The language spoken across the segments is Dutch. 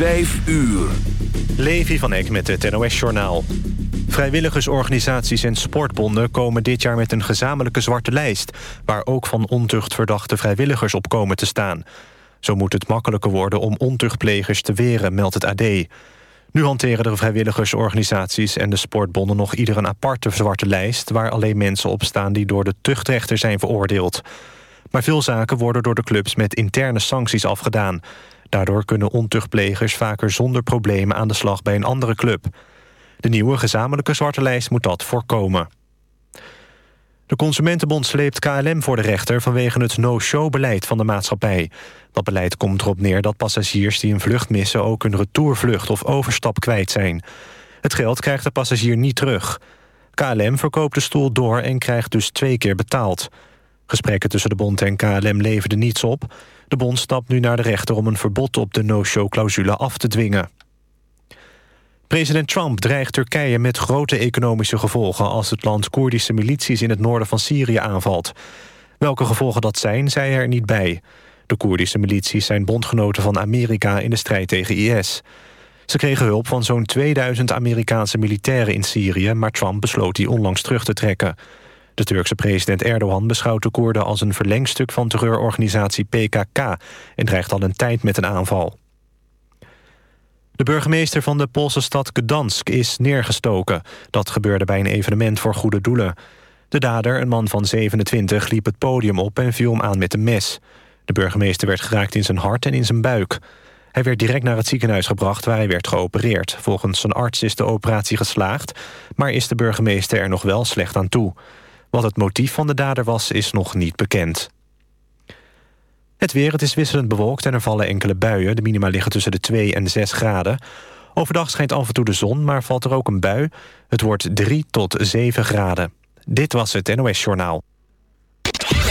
Vijf uur. Levi van Eck met het NOS-journaal. Vrijwilligersorganisaties en sportbonden komen dit jaar met een gezamenlijke zwarte lijst... waar ook van ontucht verdachte vrijwilligers op komen te staan. Zo moet het makkelijker worden om ontuchtplegers te weren, meldt het AD. Nu hanteren de vrijwilligersorganisaties en de sportbonden nog ieder een aparte zwarte lijst... waar alleen mensen op staan die door de tuchtrechter zijn veroordeeld. Maar veel zaken worden door de clubs met interne sancties afgedaan. Daardoor kunnen ontuchtplegers vaker zonder problemen aan de slag bij een andere club. De nieuwe gezamenlijke zwarte lijst moet dat voorkomen. De Consumentenbond sleept KLM voor de rechter... vanwege het no-show-beleid van de maatschappij. Dat beleid komt erop neer dat passagiers die een vlucht missen... ook een retourvlucht of overstap kwijt zijn. Het geld krijgt de passagier niet terug. KLM verkoopt de stoel door en krijgt dus twee keer betaald. Gesprekken tussen de bond en KLM leverden niets op. De bond stapt nu naar de rechter om een verbod op de no-show-clausule af te dwingen. President Trump dreigt Turkije met grote economische gevolgen... als het land Koerdische milities in het noorden van Syrië aanvalt. Welke gevolgen dat zijn, zei hij er niet bij. De Koerdische milities zijn bondgenoten van Amerika in de strijd tegen IS. Ze kregen hulp van zo'n 2000 Amerikaanse militairen in Syrië... maar Trump besloot die onlangs terug te trekken. De Turkse president Erdogan beschouwt de Koerden als een verlengstuk van terreurorganisatie PKK... en dreigt al een tijd met een aanval. De burgemeester van de Poolse stad Gdansk is neergestoken. Dat gebeurde bij een evenement voor goede doelen. De dader, een man van 27, liep het podium op en viel hem aan met een mes. De burgemeester werd geraakt in zijn hart en in zijn buik. Hij werd direct naar het ziekenhuis gebracht waar hij werd geopereerd. Volgens zijn arts is de operatie geslaagd... maar is de burgemeester er nog wel slecht aan toe. Wat het motief van de dader was, is nog niet bekend. Het weer, het is wisselend bewolkt en er vallen enkele buien. De minima liggen tussen de 2 en 6 graden. Overdag schijnt af en toe de zon, maar valt er ook een bui. Het wordt 3 tot 7 graden. Dit was het NOS Journaal.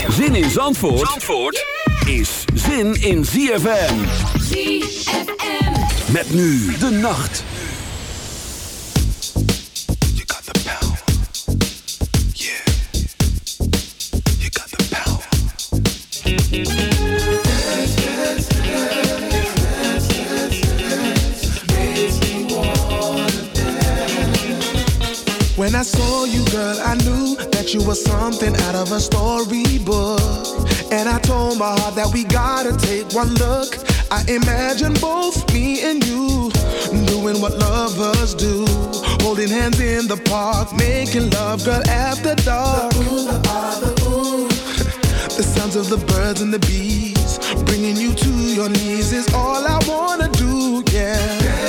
Zin in Zandvoort, Zandvoort is zin in ZFM. ZFM. Met nu de nacht. When I saw you, girl, I knew that you were something out of a storybook. And I told my heart that we gotta take one look. I imagine both me and you doing what lovers do. Holding hands in the park, making love, girl, after dark. The, ooh, the, ah, the, ooh. Sounds of the birds and the bees. Bringing you to your knees is all I wanna do, yeah.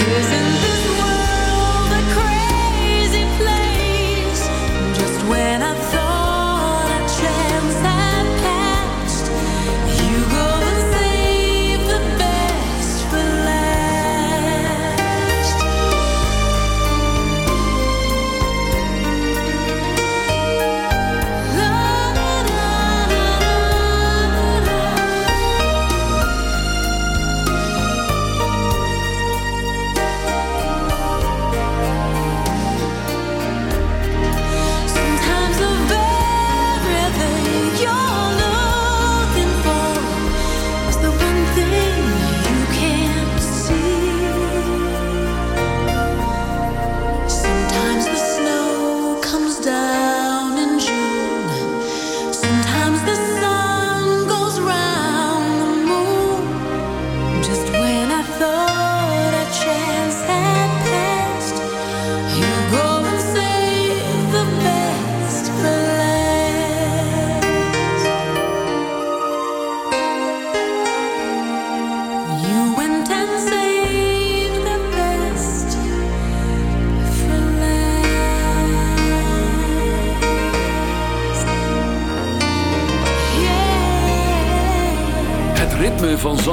is in this world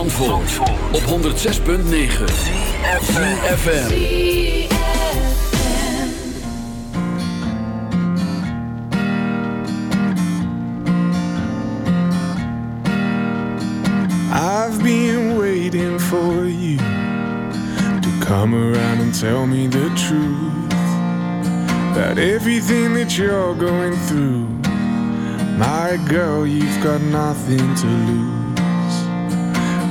106.9 FM. I've been waiting for you to come around and tell me the truth about everything that you're going through. My girl, you've got nothing to lose.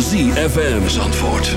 ZFM Zandvoort.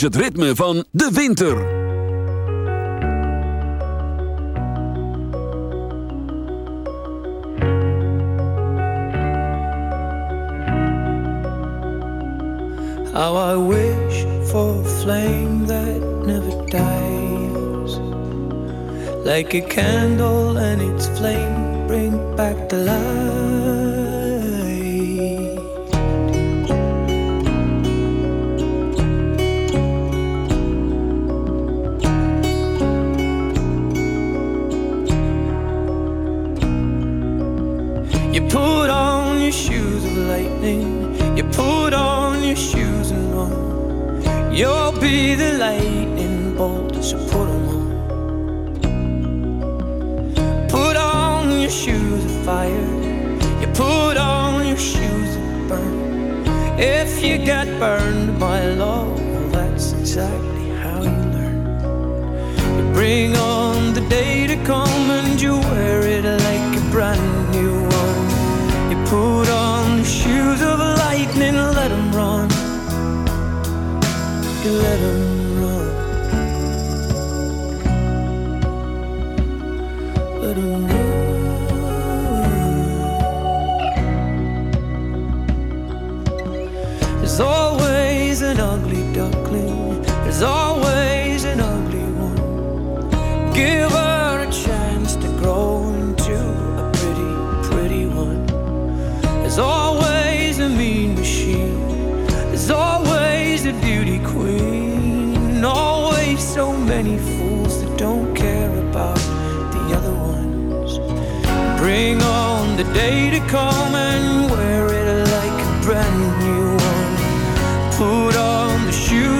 is het ritme van de winter. How I wish for a flame that never dies. Like a candle and its flame bring back the light. Shoes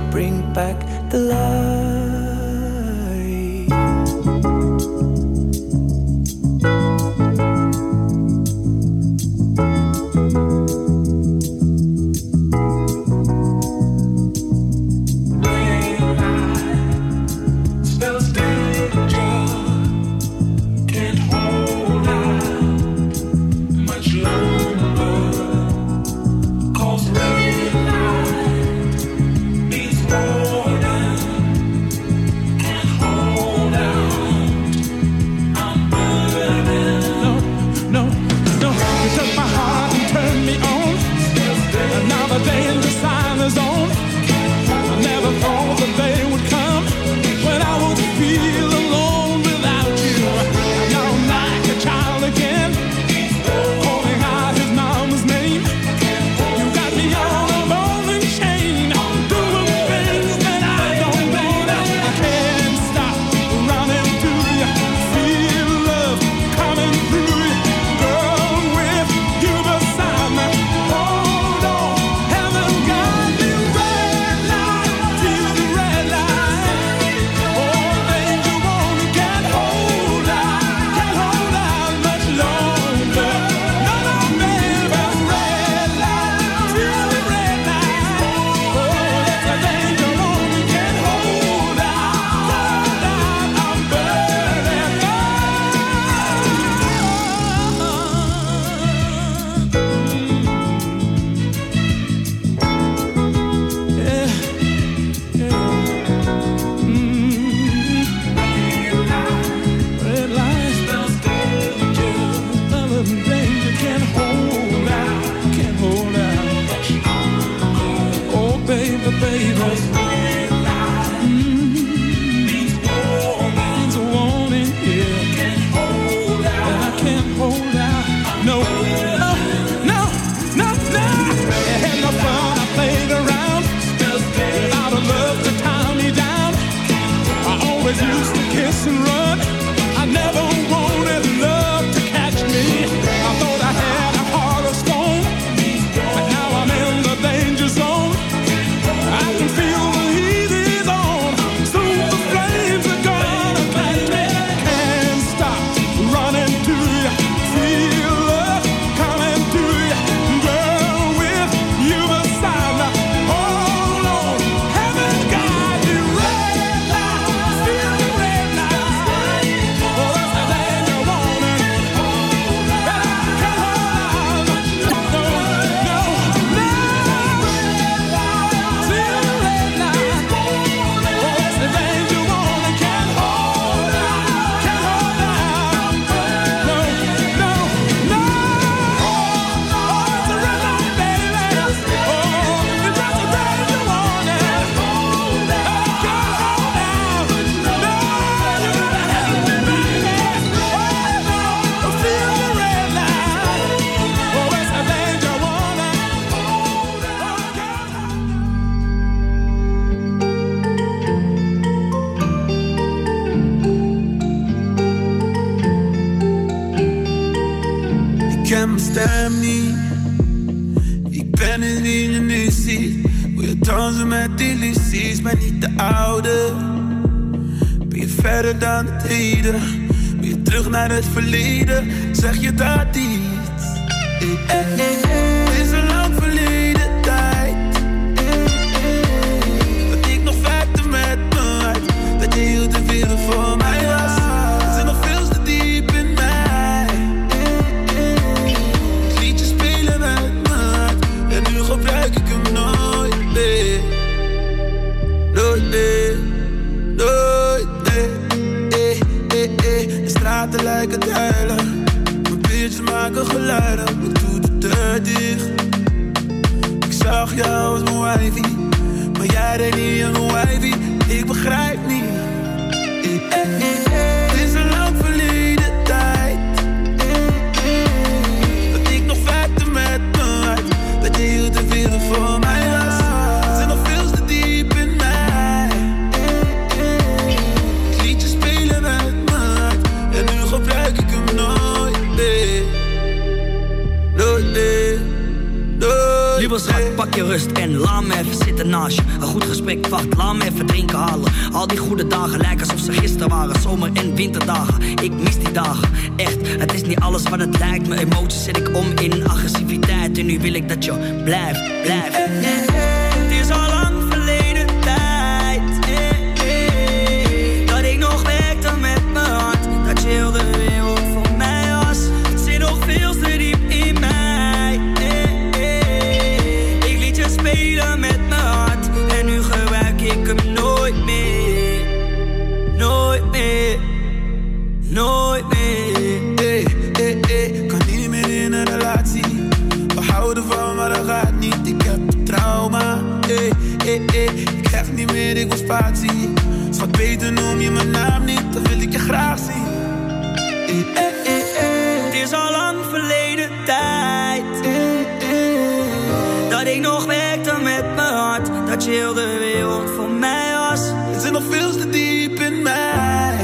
nog werkte met mijn hart dat je heel de wereld voor mij was. Er zit nog veel te diep in mij.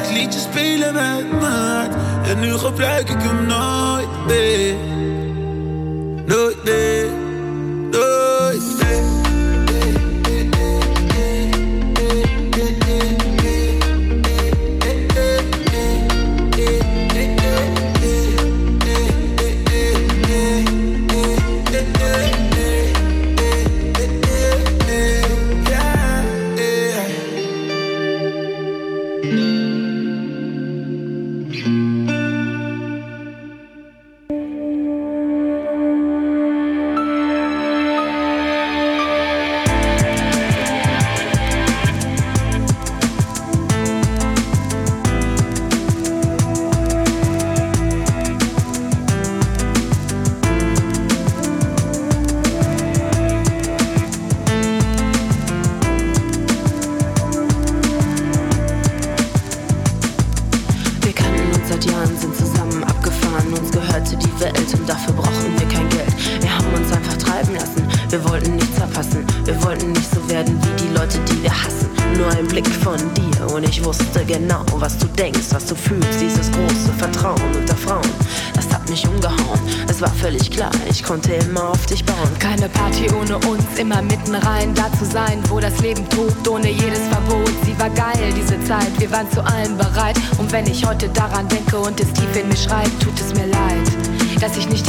Het liedje spelen met mijn hart en nu gebruik ik hem nooit meer.